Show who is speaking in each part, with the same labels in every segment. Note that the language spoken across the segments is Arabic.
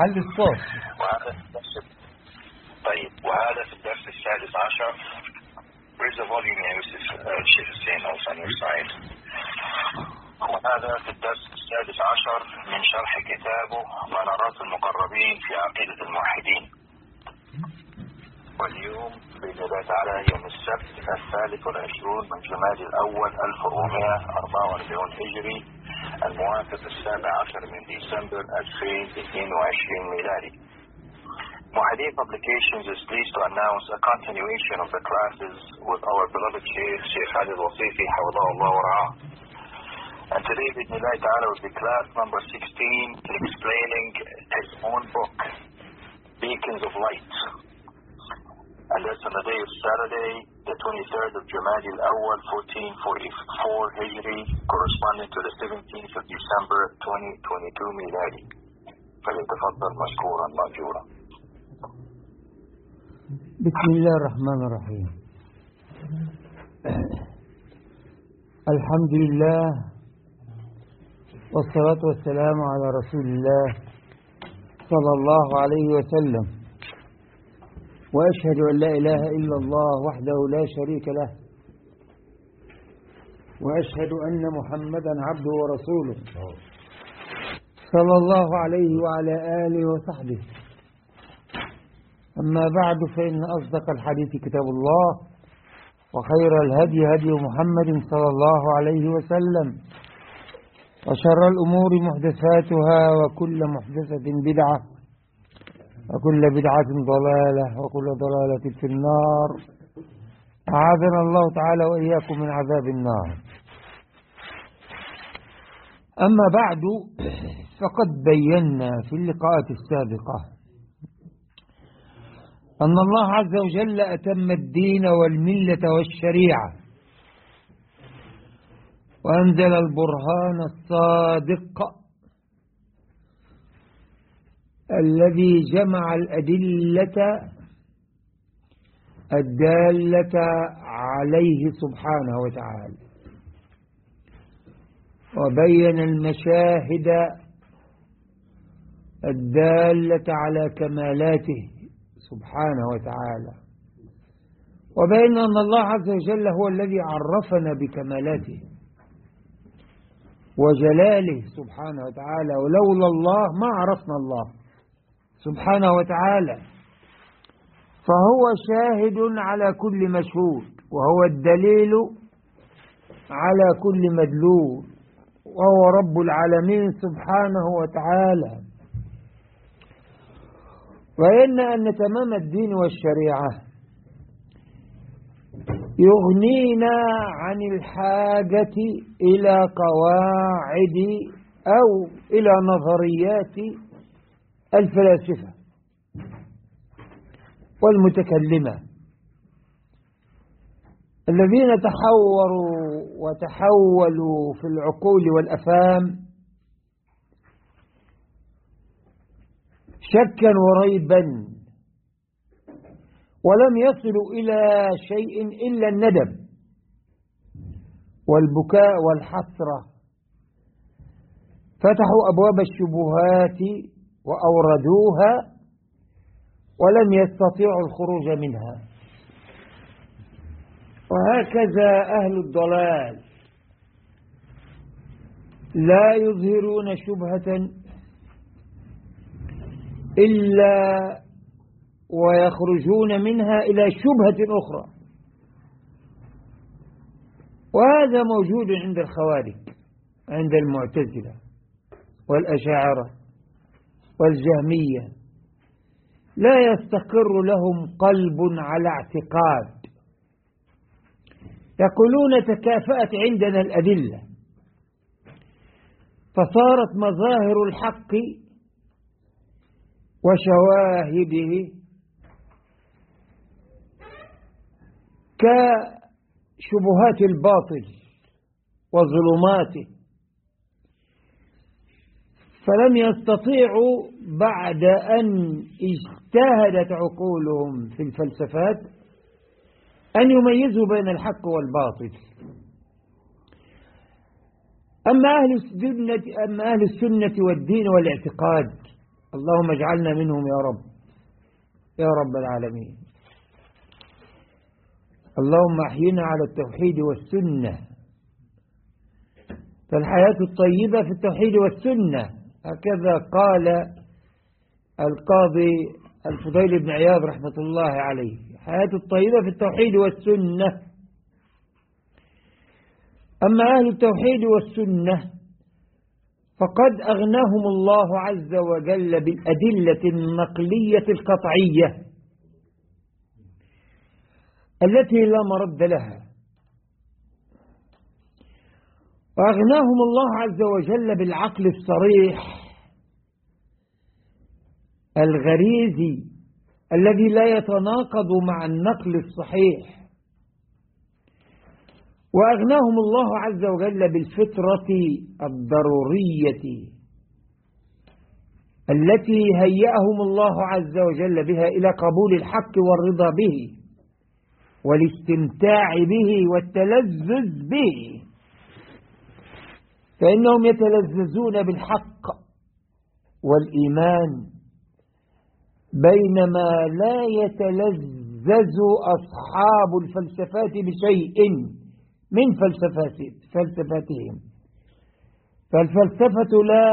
Speaker 1: علي الصوت.
Speaker 2: وهذا طيب وهذا في الدرس السادس عشر. Where's the volume يا يوسف الشيخ حسين on your side وهذا في الدرس السادس عشر من شرح كتابه منارات المقربين في عقيدة الموحدين. واليوم بإذن الله تعالى يوم السبت الثالث والعشرون من جماد الأول 1444 هجري. الموافق السابع عشر من ديسمبر 2022 ميلادي. Muhaddin Publications is pleased to announce a continuation of the classes with our beloved Sheikh, Sheikh Khalid Wasifi, Hawdahullah wa And today, Bismillah Ta'ala, will be class number 16 explaining his own book, Beacons of Light. And that's on the day of Saturday, the 23rd of Jamadi al-Awwal, 1444 Hijri, corresponding to the 17th of December, 2022 Miladi. فليتفضل مشكورا مأجورا.
Speaker 1: بسم الله الرحمن الرحيم الحمد لله والصلاة والسلام على رسول الله صلى الله عليه وسلم وأشهد أن لا إله إلا الله وحده لا شريك له. وأشهد أن محمدا عبده ورسوله. صلى الله عليه وعلى آله وصحبه. أما بعد فإن أصدق الحديث كتاب الله وخير الهدي هدي محمد صلى الله عليه وسلم وشر الأمور محدثاتها وكل محدثة بدعة وكل بدعة ضلالة وكل ضلالة في النار. أعاذنا الله تعالى وإياكم من عذاب النار. أما بعد فقد بينا في اللقاءات السابقة أن الله عز وجل أتم الدين والملة والشريعة وأنزل البرهان الصادق الذي جمع الأدلة الدالة عليه سبحانه وتعالى. وبين المشاهد الدالة على كمالاته سبحانه وتعالى. وبين أن الله عز وجل هو الذي عرفنا بكمالاته وجلاله سبحانه وتعالى. ولولا الله ما عرفنا الله. سبحانه وتعالى. فهو شاهد على كل مشهود وهو الدليل على كل مدلول وهو رب العالمين سبحانه وتعالى. وإن أن تمام الدين والشريعة يغنينا عن الحاجة إلى قواعد أو إلى نظريات الفلاسفة والمتكلمة الذين تحوروا وتحولوا في العقول والأفهام شكا وريبا ولم يصلوا إلى شيء إلا الندم والبكاء والحسرة. فتحوا أبواب الشبهات وأوردوها ولم يستطيعوا الخروج منها. وهكذا أهل الضلال لا يظهرون شبهة إلا ويخرجون منها إلى شبهة أخرى. وهذا موجود عند الخوارج عند المعتزلة والأشاعرة. والجهمية. لا يستقر لهم قلب على اعتقاد. يقولون تكافأت عندنا الأدلة. فصارت مظاهر الحق وشواهده كشبهات الباطل وظلماته. فلم يستطيعوا بعد أن اجتهدت عقولهم في الفلسفات أن يميزوا بين الحق والباطل. أما أهل السنة, أما أهل السنة والدين والاعتقاد اللهم اجعلنا منهم يا رب. يا رب العالمين. اللهم أحينا على التوحيد والسنة. فالحياة الطيبة في التوحيد والسنة. هكذا قال القاضي الفضيل بن عياض رحمة الله عليه. حياة الطيبة في التوحيد والسنة. أما أهل التوحيد والسنة فقد أغناهم الله عز وجل بالأدلة النقلية القطعية التي لا مرد لها. وأغناهم الله عز وجل بالعقل الصريح الغريزي الذي لا يتناقض مع النقل الصحيح. وأغناهم الله عز وجل بالفطرة الضرورية التي هيأهم الله عز وجل بها إلى قبول الحق والرضا به والاستمتاع به والتلذذ به. فإنهم يتلذذون بالحق والإيمان بينما لا يتلذذ أصحاب الفلسفات بشيء من فلسفات فلسفاتهم. فالفلسفة لا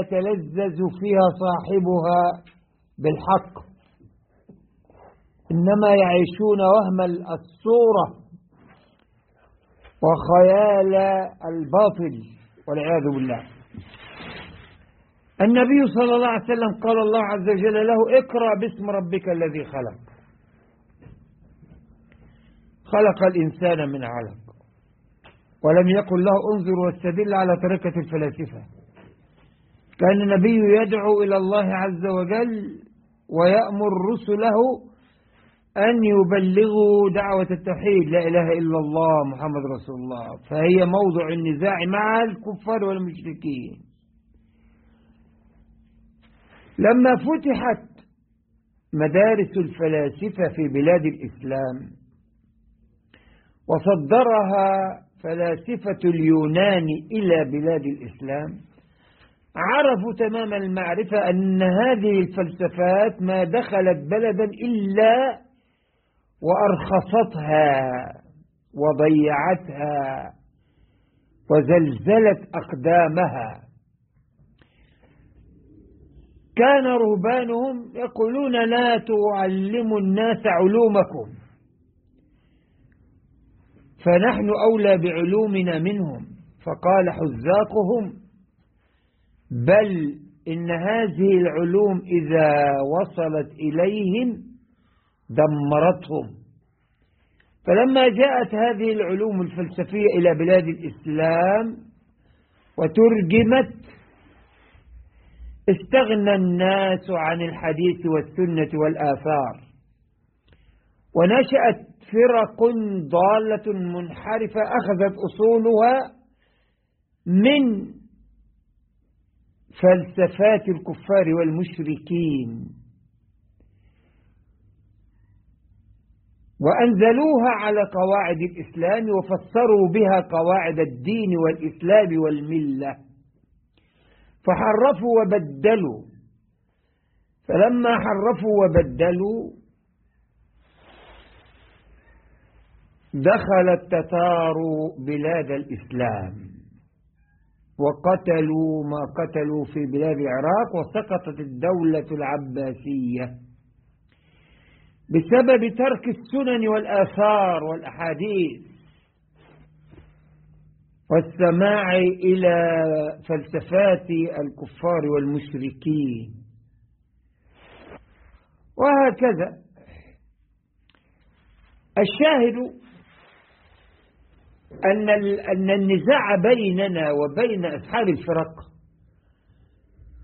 Speaker 1: يتلذذ فيها صاحبها بالحق. إنما يعيشون وهم الصورة وخيال الباطل. والعياذ بالله. النبي صلى الله عليه وسلم قال الله عز وجل له اقرأ باسم ربك الذي خلق. خلق الإنسان من علق. ولم يقل له انظر واستدل على طريقة الفلاسفة. كان النبي يدعو إلى الله عز وجل ويأمر رسله أن يبلغوا دعوة التوحيد. لا إله إلا الله محمد رسول الله. فهي موضع النزاع مع الكفار والمشركين. لما فتحت مدارس الفلاسفة في بلاد الإسلام وصدرها فلاسفة اليونان إلى بلاد الإسلام عرفوا تمام المعرفة أن هذه الفلسفات ما دخلت بلدا إلا وأرخصتها وضيعتها وزلزلت أقدامها. كان رهبانهم يقولون لا تعلموا الناس علومكم فنحن أولى بعلومنا منهم. فقال حزاقهم بل إن هذه العلوم إذا وصلت إليهم دمرتهم. فلما جاءت هذه العلوم الفلسفية إلى بلاد الإسلام وترجمت استغنى الناس عن الحديث والسنة والآثار ونشأت فرق ضالة منحرفة أخذت أصولها من فلسفات الكفار والمشركين. وأنزلوها على قواعد الإسلام وفسروا بها قواعد الدين والإسلام والملة. فحرفوا وبدلوا. فلما حرفوا وبدلوا دخل التتار بلاد الإسلام. وقتلوا ما قتلوا في بلاد العراق وسقطت الدولة العباسية. بسبب ترك السنن والآثار والأحاديث. والسماع إلى فلسفات الكفار والمشركين. وهكذا. الشاهد أن أن النزاع بيننا وبين أصحاب الفرق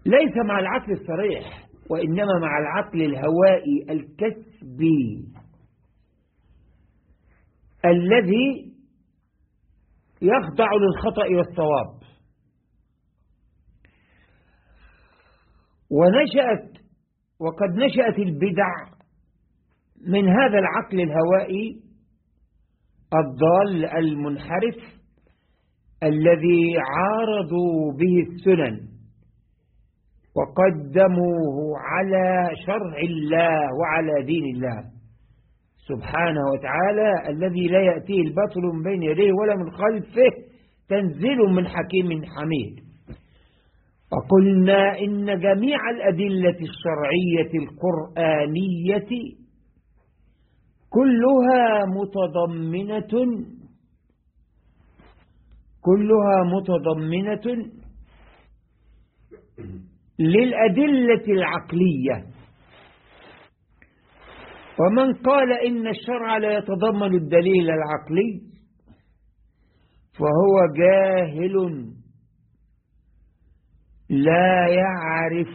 Speaker 1: ليس مع العقل الصريح. وإنما مع العقل الهوائي الكسبي الذي يخضع للخطأ والصواب. ونشأت وقد نشأت البدع من هذا العقل الهوائي الضال المنحرف الذي عارضوا به السنن. وقدموه على شرع الله وعلى دين الله. سبحانه وتعالى الذي لا يأتيه البطل من بين يديه ولا من خلفه تنزيل من حكيم حميد. وقلنا إن جميع الأدلة الشرعية القرآنية كلها متضمنة كلها متضمنة للأدلة العقلية. ومن قال إن الشرع لا يتضمن الدليل العقلي فهو جاهل لا يعرف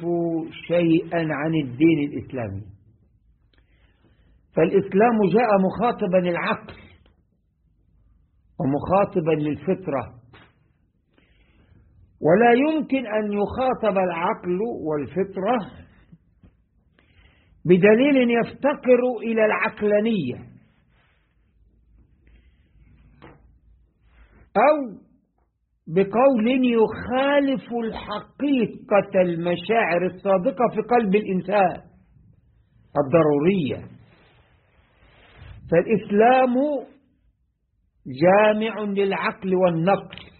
Speaker 1: شيئا عن الدين الإسلامي. فالإسلام جاء مخاطبا العقل ومخاطبا للفطرة. ولا يمكن أن يخاطب العقل والفطرة بدليل يفتقر إلى العقلانية. أو بقول يخالف الحقيقة المشاعر الصادقة في قلب الإنسان الضرورية. فالإسلام جامع للعقل والنقل.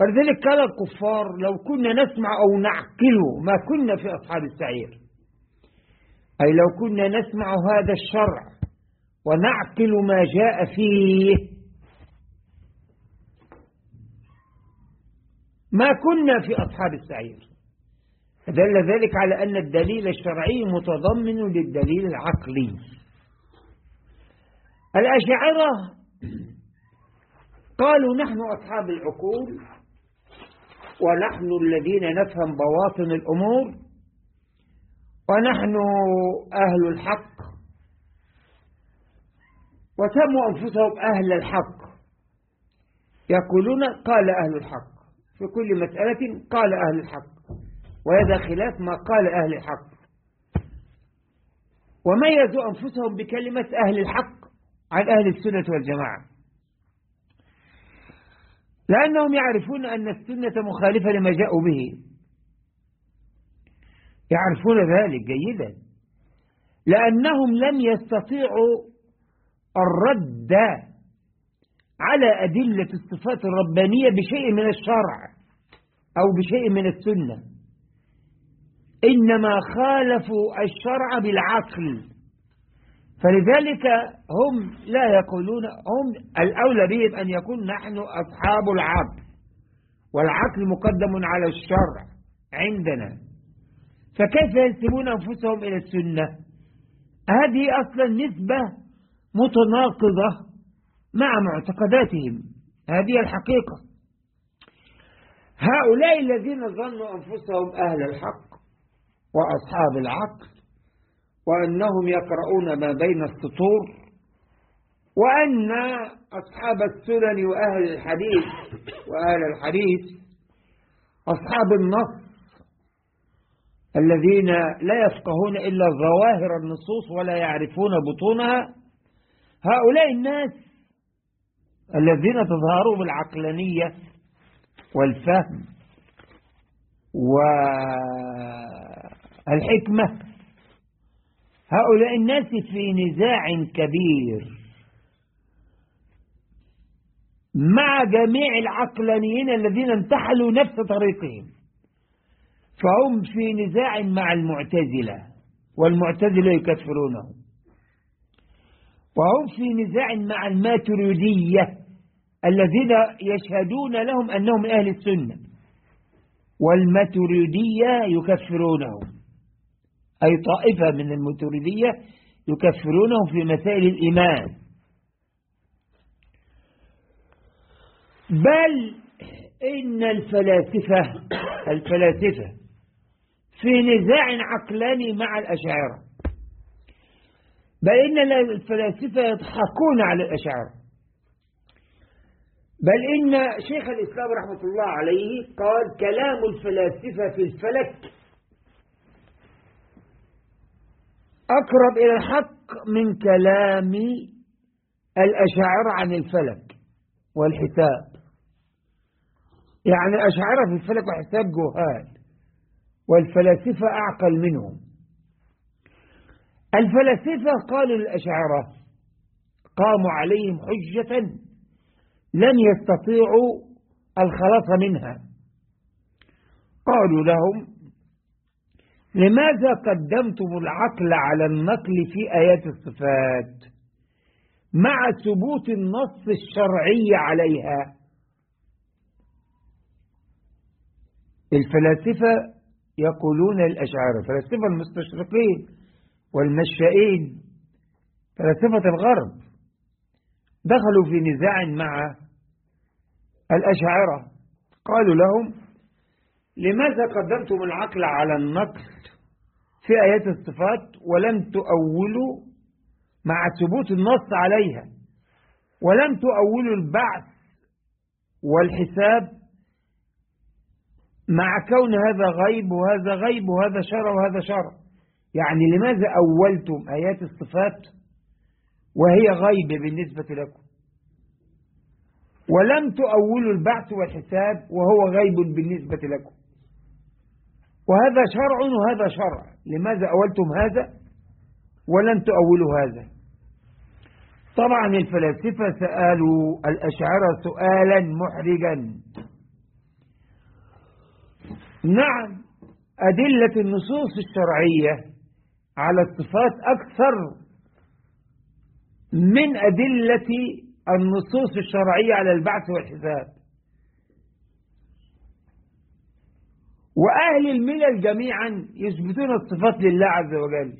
Speaker 1: ولذلك قال الكفار لو كنا نسمع أو نعقل ما كنا في أصحاب السعير. أي لو كنا نسمع هذا الشرع ونعقل ما جاء فيه ما كنا في أصحاب السعير. دل ذلك على أن الدليل الشرعي متضمن للدليل العقلي. الأشاعرة قالوا نحن أصحاب العقول ونحن الذين نفهم بواطن الأمور ونحن أهل الحق. وسموا أنفسهم أهل الحق. يقولون قال أهل الحق. في كل مسألة قال أهل الحق. وهذا خلاف ما قال أهل الحق. وميزوا أنفسهم بكلمة أهل الحق؟ عن أهل السنة والجماعة. لأنهم يعرفون أن السنة مخالفة لما جاءوا به. يعرفون ذلك جيدا. لأنهم لم يستطيعوا الرد على أدلة الصفات الربانية بشيء من الشرع أو بشيء من السنة. إنما خالفوا الشرع بالعقل. فلذلك هم لا يقولون هم الأولى بهم أن يكون نحن أصحاب العقل. والعقل مقدم على الشرع عندنا. فكيف ينسبون أنفسهم إلى السنة؟ هذه أصلا نسبة متناقضة مع معتقداتهم. هذه الحقيقة. هؤلاء الذين ظنوا أنفسهم أهل الحق وأصحاب العقل وأنهم يقرؤون ما بين السطور وأن أصحاب السنن وأهل الحديث وأهل الحديث أصحاب النص الذين لا يفقهون إلا ظواهر النصوص ولا يعرفون بطونها هؤلاء الناس الذين تظهروا بالعقلانية والفهم والحكمة هؤلاء الناس في نزاع كبير. مع جميع العقلانيين الذين انتحلوا نفس طريقهم فهم في نزاع مع المعتزلة والمعتزلة يكفرونهم. وهم في نزاع مع الماتريدية الذين يشهدون لهم أنهم أهل السنة والماتريدية يكفرونهم. أي طائفة من الماتريدية يكفرونهم في مسائل الإيمان. بل إن الفلاسفة الفلاسفة في نزاع عقلاني مع الأشاعرة. بل إن الفلاسفة يضحكون على الأشاعرة. بل إن شيخ الإسلام رحمة الله عليه قال كلام الفلاسفة في الفلك أقرب إلى الحق من كلام الأشاعرة عن الفلك والحساب. يعني أشعر في الفلك وحساب جهال والفلاسفة أعقل منهم. الفلاسفة قالوا للأشعرة قاموا عليهم حجة لن يستطيعوا الخلاص منها. قالوا لهم لماذا قدمتم العقل على النقل في آيات الصفات؟ مع ثبوت النص الشرعي عليها. الفلاسفة يقولون الأشعار فلاسفة المستشرقين والمشائين فلاسفة الغرب دخلوا في نزاع مع الأشاعرة قالوا لهم لماذا قدمتم العقل على النقل في آيات الصفات ولم تؤولوا مع ثبوت النص عليها؟ ولم تؤولوا البعث والحساب مع كون هذا غيب وهذا غيب وهذا شرع وهذا شرع يعني لماذا أولتم آيات الصفات وهي غيب بالنسبة لكم؟ ولم تؤولوا البعث والحساب وهو غيب بالنسبة لكم. وهذا شرع وهذا شرع. لماذا أولتم هذا ولم تؤولوا هذا؟ طبعا الفلاسفة سألوا الأشعار سؤالا محرجا. نعم أدلة النصوص الشرعية على الصفات أكثر من أدلة النصوص الشرعية على البعث والحساب. وأهل الملل جميعا يثبتون الصفات لله عز وجل.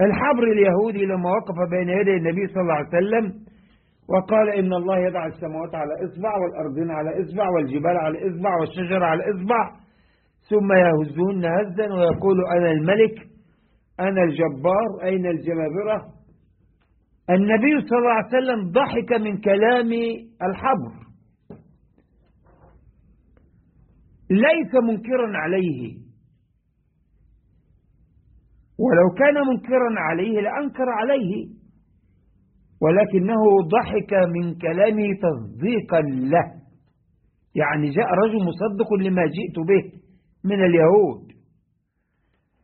Speaker 1: الحبر اليهودي لما وقف بين يدي النبي صلى الله عليه وسلم وقال إن الله يضع السماوات على إصبع والأرضين على إصبع والجبال على إصبع والشجر على إصبع. ثم يهزهن هزا ويقول أنا الملك أنا الجبار أين الجبابرة النبي صلى الله عليه وسلم ضحك من كلام الحبر. ليس منكرا عليه. ولو كان منكرا عليه لأنكر عليه. ولكنه ضحك من كلامه تصديقا له. يعني جاء رجل مصدق لما جئت به من اليهود.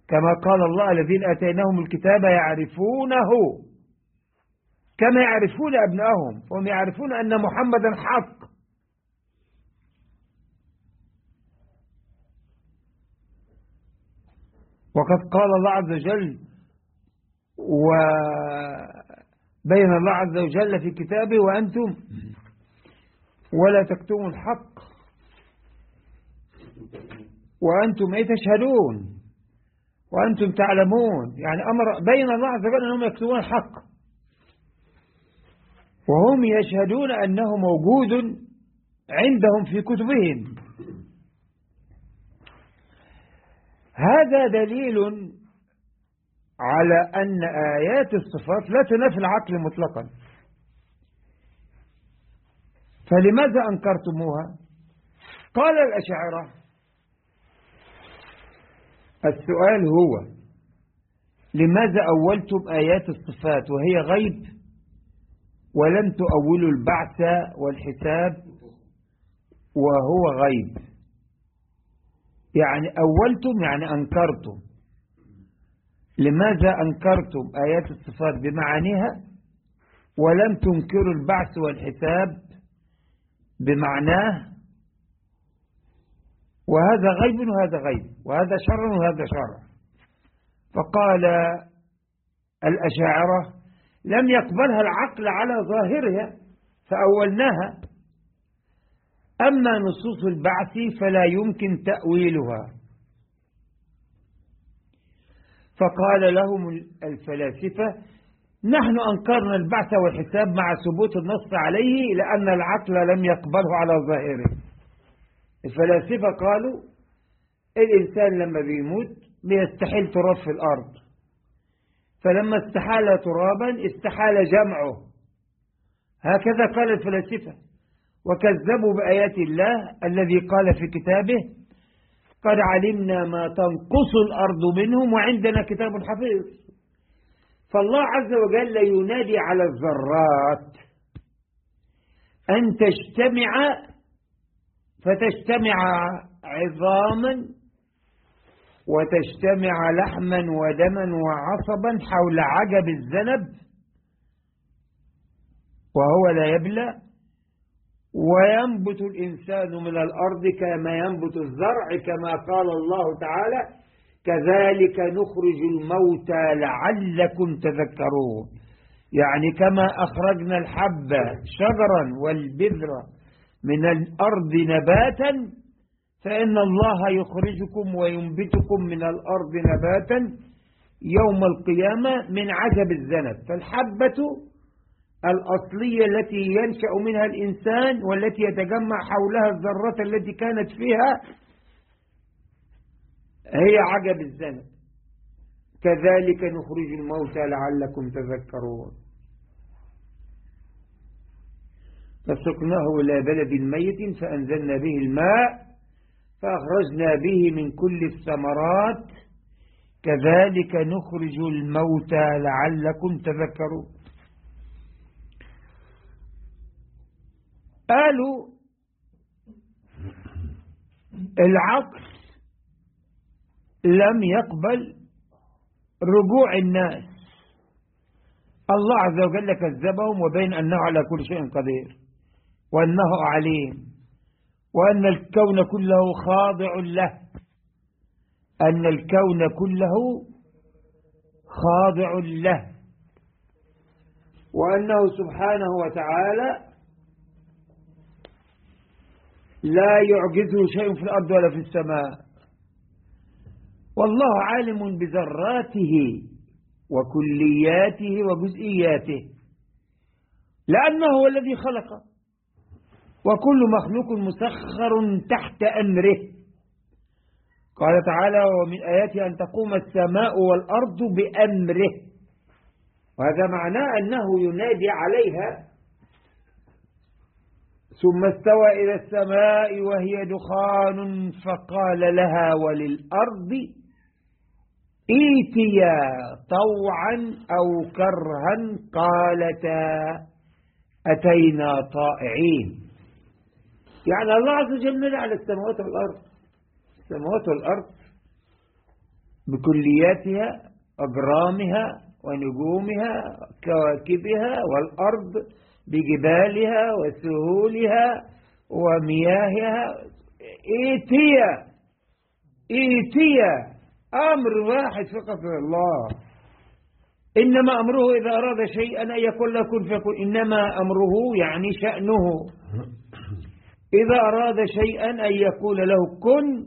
Speaker 1: كما قال الله الذين أتيناهم الكتاب يعرفونه. كما يعرفون أبنائهم فهم يعرفون أن محمدا حق. وقد قال الله عز وجل وبين الله عز وجل في كتابه وأنتم ولا تكتموا الحق وأنتم أي تشهدون وأنتم تعلمون يعني أمر بين الله عز وجل أنهم يكتبون الحق وهم يشهدون أنه موجود عندهم في كتبهم هذا دليل على أن آيات الصفات لا تنافي العقل مطلقا. فلماذا أنكرتموها؟ قال الأشاعرة السؤال هو لماذا أولتم آيات الصفات وهي غيب ولم تؤولوا البعث والحساب وهو غيب؟ يعني أولتم يعني أنكرتم. لماذا أنكرتم آيات الصفات؟ بمعانيها؟ ولم تنكروا البعث والحساب بمعناه؟ وهذا غيب وهذا غيب وهذا شر وهذا شر. فقال الأشاعرة لم يقبلها العقل على ظاهرها فأولناها. أما نصوص البعث فلا يمكن تأويلها. فقال لهم الفلاسفة نحن أنكرنا البعث والحساب مع ثبوت النص عليه لأن العقل لم يقبله على ظاهره. الفلاسفة قالوا الإنسان لما بيموت بيستحيل تراب في الأرض. فلما استحال ترابا استحال جمعه. هكذا قال الفلاسفة. وكذبوا بآيات الله الذي قال في كتابه قد علمنا ما تنقص الأرض منهم وعندنا كتاب حفيظ. فالله عز وجل ينادي على الذرات أن تجتمع فتجتمع عظاما وتجتمع لحما ودما وعصبا حول عجب الذنب وهو لا يبلى وينبت الإنسان من الأرض كما ينبت الزرع كما قال الله تعالى كذلك نخرج الموتى لعلكم تذكرون. يعني كما أخرجنا الحب شجرا والبذر من الأرض نباتا فإن الله يخرجكم وينبتكم من الأرض نباتا يوم القيامة من عجب الذنب. فالحبة الأصلية التي ينشأ منها الإنسان والتي يتجمع حولها الذرات التي كانت فيها هي عجب الذنب كذلك نخرج الموتى لعلكم تذكرون. فسقناه إلى بلد ميت فأنزلنا به الماء فأخرجنا به من كل الثمرات. كذلك نخرج الموتى لعلكم تذكرون. قالوا العقل لم يقبل رجوع الناس. الله عز وجل كذبهم وبين أنه على كل شيء قدير وأنه عليم وأن الكون كله خاضع له أن الكون كله خاضع له وأنه سبحانه وتعالى لا يعجزه شيء في الأرض ولا في السماء. والله عالم بذراته وكلياته وجزئياته. لأنه هو الذي خلق. وكل مخلوق مسخر تحت أمره. قال تعالى ومن آياته أن تقوم السماء والأرض بأمره. وهذا معناه أنه ينادي عليها ثم استوى إلى السماء وهي دخان فقال لها وللأرض إيتيا طوعا أو كرها قالتا أتينا طائعين. يعني الله عز وجل على السماوات والأرض. السماوات والأرض بكلياتها أجرامها ونجومها كواكبها والأرض بجبالها وسهولها ومياهها. إيتيا إيتيا. أمر واحد فقط الله. إنما أمره إذا أراد شيئا أن يكون كن فيكون. إنما أمره يعني شأنه. إذا أراد شيئا أن يكون له كن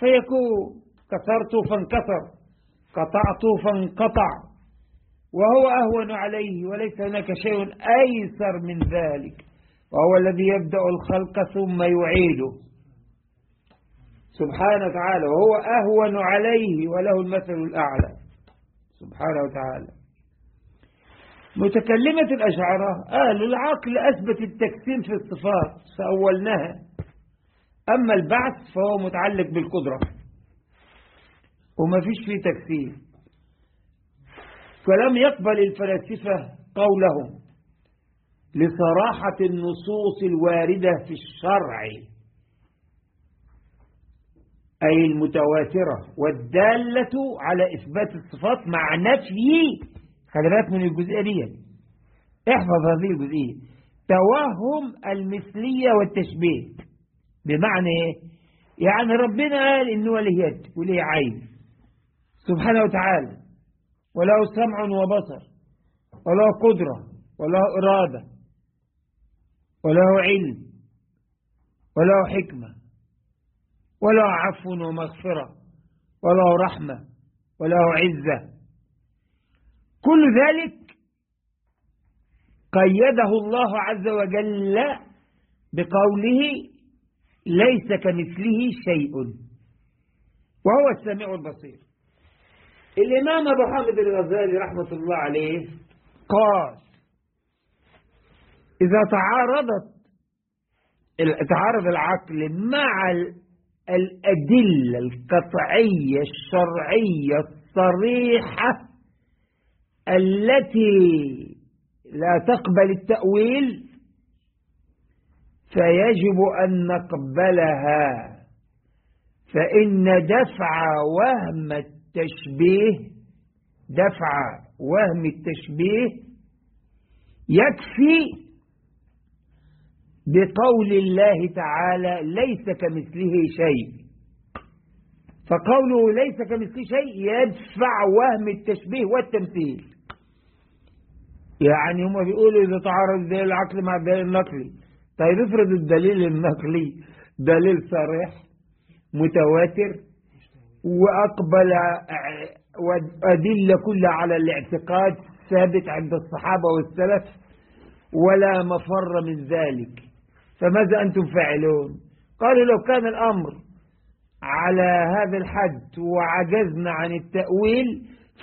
Speaker 1: فيكون. كسرت فانكسر قطعت فانقطع. وهو أهون عليه وليس هناك شيء أيسر من ذلك. وهو الذي يبدأ الخلق ثم يعيده. سبحانه وتعالى وهو أهون عليه وله المثل الأعلى. سبحانه وتعالى. متكلمة الأشعرة قالوا العقل أثبت التكسير في الصفات فأولناها أما البعث فهو متعلق بالقدرة. وما فيش فيه تكسير. فلم يقبل الفلاسفة قولهم لصراحة النصوص الواردة في الشرع أي المتواترة والدالة على إثبات الصفات مع نفي. خلي بالك من الجزئية دي. احفظ هذه الجزئية. توهم المثلية والتشبيه. بمعنى إيه؟ يعني ربنا قال إنه له يد وله عين. سبحانه وتعالى. وله سمع وبصر وله قدرة وله إرادة وله علم وله حكمة وله عفو ومغفرة وله رحمة وله عزة. كل ذلك قيده الله عز وجل بقوله ليس كمثله شيء. وهو السميع البصير. الإمام أبو حامد الغزالي رحمة الله عليه قال إذا تعارضت تعارض العقل مع الأدلة القطعية الشرعية الصريحة التي لا تقبل التأويل فيجب أن نقبلها فإن دفع وهم التشبيه دفع وهم التشبيه يكفي بقول الله تعالى ليس كمثله شيء. فقوله ليس كمثله شيء يدفع وهم التشبيه والتمثيل. يعني هم بيقولوا إذا تعارض الدليل العقلي مع الدليل النقلي طيب افرض الدليل النقلي دليل صريح متواتر وأقبل وأدلة كلها على الاعتقاد ثابت عند الصحابة والسلف ولا مفر من ذلك. فماذا أنتم فاعلون؟ قالوا لو كان الأمر على هذا الحد وعجزنا عن التأويل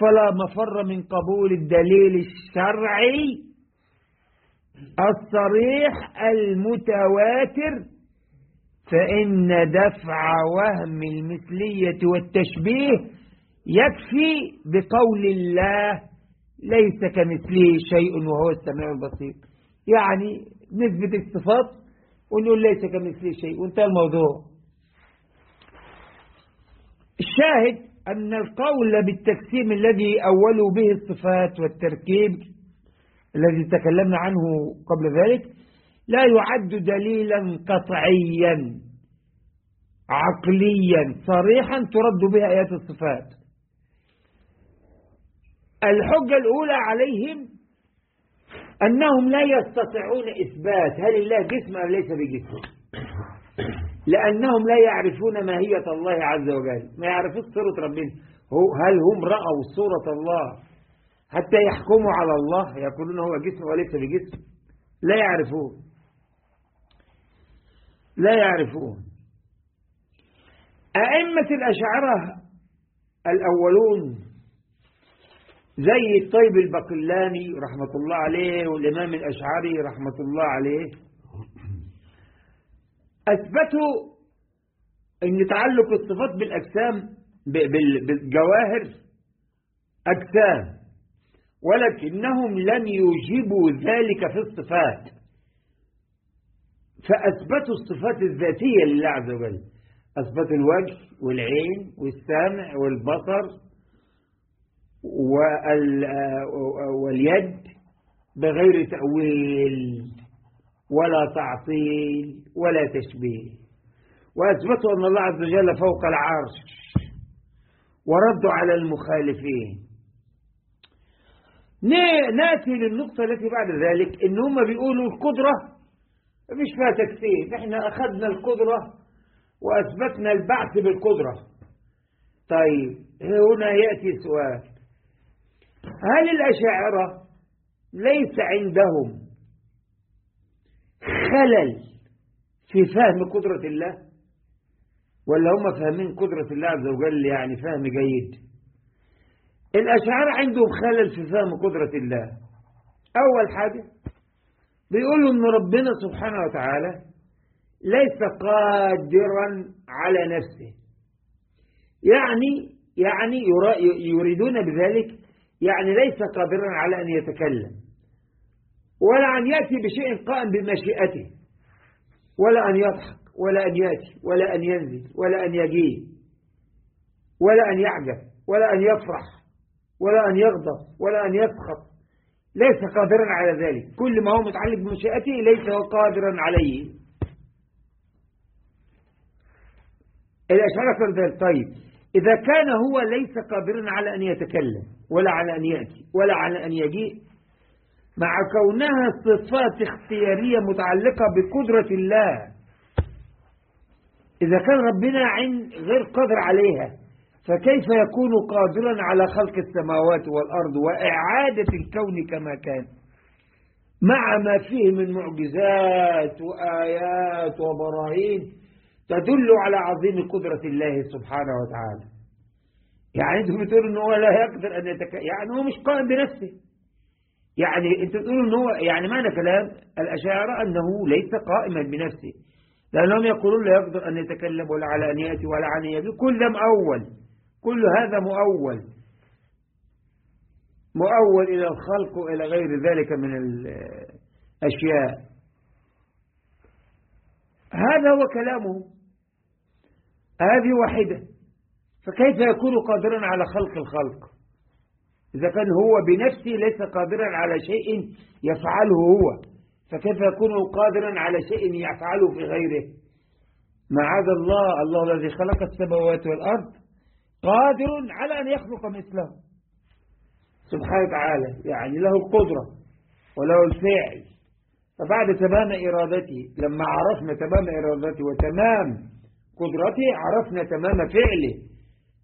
Speaker 1: فلا مفر من قبول الدليل الشرعي الصريح المتواتر فإن دفع وهم المثلية والتشبيه يكفي بقول الله ليس كمثله شيء وهو السميع البصير. يعني نثبت الصفات ونقول ليس كمثله شيء. وانتهى الموضوع. الشاهد أن القول بالتقسيم الذي أولوا به الصفات والتركيب الذي تكلمنا عنه قبل ذلك لا يعد دليلا قطعيا عقليا صريحا ترد به آيات الصفات. الحجة الأولى عليهم أنهم لا يستطيعون إثبات هل الله جسم أو ليس بجسم. لأنهم لا يعرفون ماهية الله عز وجل ما يعرفون صورة ربنا. هل هم رأوا صورة الله حتى يحكموا على الله يقولون هو جسم وليس بجسم؟ لا يعرفون. لا يعرفون. أئمة الأشعرة الأولون زي الطيب البقلاني رحمة الله عليه والإمام الأشعري رحمة الله عليه أثبتوا أن تعلق الصفات بالأجسام بالجواهر أجسام ولكنهم لم يوجبوا ذلك في الصفات. فأثبتوا الصفات الذاتية لله عز وجل. أثبتوا الوجه والعين والسمع والبصر واليد بغير تأويل ولا تعطيل ولا تشبيه. وأثبتوا أن الله عز وجل فوق العرش وردوا على المخالفين. ناتي للنقطة التي بعد ذلك إن هم بيقولوا القدرة مش فيها تكفير إحنا أخذنا القدرة وأثبتنا البعث بالقدرة. طيب هنا يأتي سؤال هل الأشاعرة ليس عندهم خلل في فهم قدرة الله؟ ولا هم فاهمين قدرة الله عز وجل يعني فهم جيد؟ الأشاعرة عندهم خلل في فهم قدرة الله. أول حاجة بيقولوا أن ربنا سبحانه وتعالى ليس قادرا على نفسه. يعني يعني يريدون بذلك يعني ليس قادرا على أن يتكلم. ولا أن يأتي بشيء قائم بمشيئته. ولا أن يضحك ولا أن يأتي ولا أن ينزل ولا أن يجيء ولا أن يعجب ولا أن يفرح ولا أن يغضب ولا أن يسخط ليس قادرا على ذلك. كل ما هو متعلق بمشيئته ليس قادرا عليه. الأشعار ذلك طيب. إذا كان هو ليس قادرا على أن يتكلم ولا على أن يأتي ولا على أن يجيء مع كونها صفات اختيارية متعلقة بقدرة الله إذا كان ربنا عن غير قادر عليها فكيف يكون قادرا على خلق السماوات والأرض وإعادة الكون كما كان؟ مع ما فيه من معجزات وآيات وبراهين تدل على عظيم قدرة الله سبحانه وتعالى. يعني أنتم بتقولوا ان هو لا يقدر أن يتكلم يعني هو مش قائم بنفسه. يعني أنتم بتقولوا ان هو يعني معنى كلام الأشاعرة أنه ليس قائما بنفسه. لأنهم يقولون لا يقدر أن يتكلم ولا على ان ياتي ولا ان يجي كل ده مؤول كل هذا مؤول. مؤول إلى الخلق وإلى غير ذلك من الأشياء. هذا هو كلامه. هذه واحدة. فكيف يكون قادرا على خلق الخلق؟ إذا كان هو بنفسه ليس قادرا على شيء يفعله هو فكيف يكون قادرا على شيء يفعله في غيره؟ معاذ الله. الله الذي خلق السماوات والأرض قادر على أن يخلق مثله سبحانه وتعالى يعني له القدرة وله الفعل. فبعد تمام إرادته لما عرفنا تمام إرادته وتمام قدرته عرفنا تمام فعله.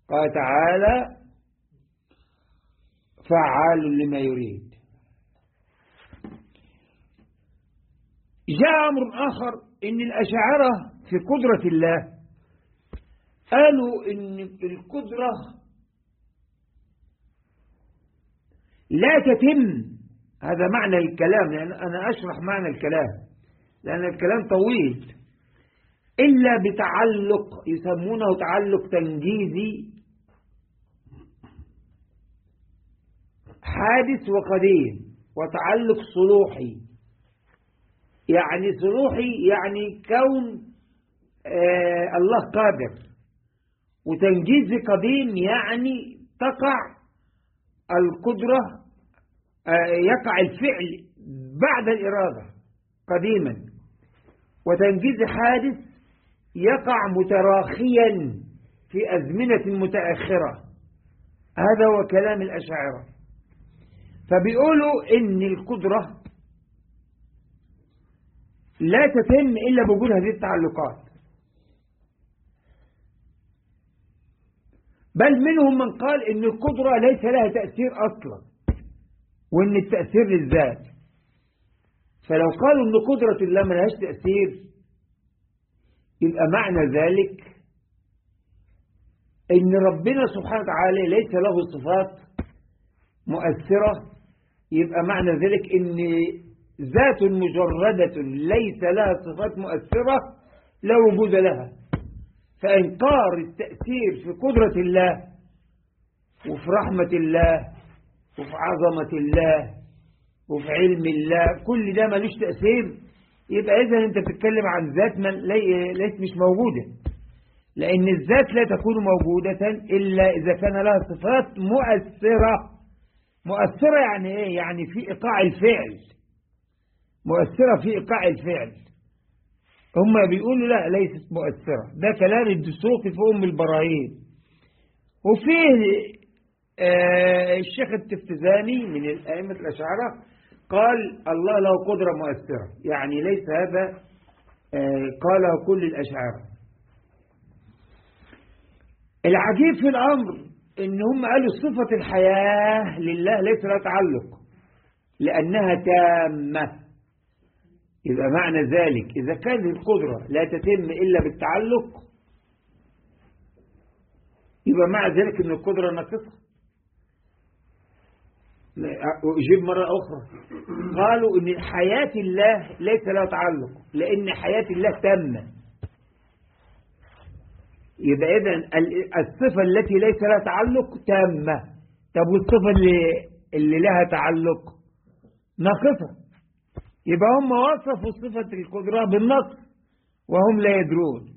Speaker 1: قال تعالى فعال لما يريد. جاء أمر آخر إن الأشاعرة في قدرة الله. قالوا إن القدرة لا تتم. هذا معنى الكلام لأن أنا أشرح معنى الكلام. لأن الكلام طويل. إلا بتعلق يسمونه تعلق تنجيزي. حادث وقديم وتعلق صلوحي. يعني صلوحي يعني كون آه الله قادر. وتنجيز قديم يعني تقع القدرة آه يقع الفعل بعد الإرادة قديما. وتنجيز حادث يقع متراخيا في أزمنة متأخرة. هذا هو كلام الأشاعرة. فبيقولوا إن القدرة لا تتم إلا بوجود هذه التعلقات. بل منهم من قال إن القدرة ليس لها تأثير أصلا وإن التأثير للذات. فلو قالوا إن قدرة الله ما لهاش تأثير يبقى معنى ذلك إن ربنا سبحانه وتعالى ليس له صفات مؤثرة يبقى معنى ذلك إن ذات مجردة ليس لها صفات مؤثرة لا وجود لها. فإنكار التأثير في قدرة الله وفي رحمة الله وفي عظمة الله وفي علم الله كل ده ملوش تأثير. يبقى إذا أنت بتتكلم عن ذات من ليس مش موجودة. لأن الذات لا تكون موجودة إلا إذا كان لها صفات مؤثرة. مؤثرة يعني إيه؟ يعني في إيقاع الفعل. مؤثرة في إيقاع الفعل. هم بيقولوا لا ليست مؤثرة. ده كلام الدسوقي في أم البراهين. وفيه آه الشيخ التفتزاني من الأئمة الأشعرة قال الله له قدرة مؤثرة. يعني ليس هذا آه قاله كل الأشعار. العجيب في الأمر إن هم قالوا صفة الحياة لله ليس لها تعلق لأنها تامة. يبقى معنى ذلك إذا كانت القدرة لا تتم إلا بالتعلق يبقى معنى ذلك أن القدرة ناقصة. أجيب مرة أخرى. قالوا أن حياة الله ليس لها تعلق لأن حياة الله تامة. يبقى إذا الصفة التي ليس لها تعلق تامة. طب والصفة اللي, اللي لها تعلق ناقصة. يبقى هم وصفوا صفة القدرة بالنقص وهم لا يدرون.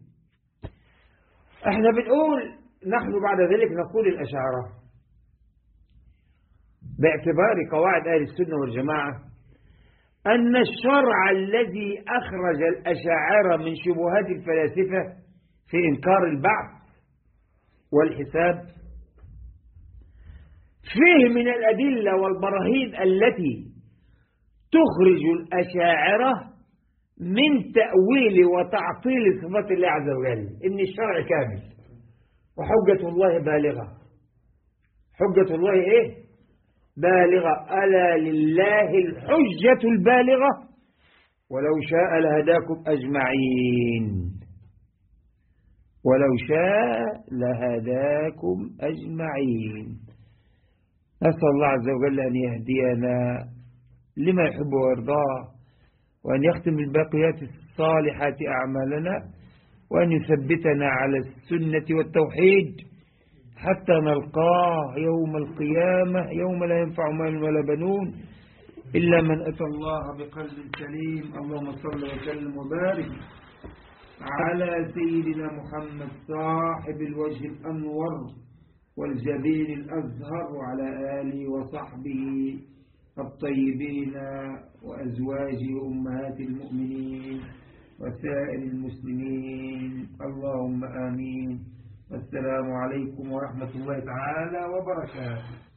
Speaker 1: إحنا بنقول نحن بعد ذلك نقول الأشاعرة باعتبار قواعد أهل السنة والجماعة أن الشرع الذي أخرج الأشاعرة من شبهات الفلاسفة في إنكار البعث والحساب فيه من الأدلة والبراهين التي تخرج الأشاعرة من تأويل وتعطيل صفات الله عز وجل. إن الشرع كامل. وحجة الله بالغة. حجة الله إيه؟ بالغة. ألا لله الحجة البالغة؟ ولو شاء لهداكم أجمعين. ولو شاء لهداكم أجمعين. نسأل الله عز وجل أن يهدينا لما يحب ويرضاه وأن يختم بالباقيات الصالحات أعمالنا وأن يثبتنا على السنة والتوحيد حتى نلقاه يوم القيامة يوم لا ينفع مال ولا بنون إلا من أتى الله بقلب سليم. اللهم صل وسلم وبارك على سيدنا محمد صاحب الوجه الأنور والجبين الأزهر وعلى آله وصحبه الطيبين وأزواجه أمهات المؤمنين وسائر المسلمين. اللهم آمين. والسلام عليكم ورحمة الله تعالى وبركاته.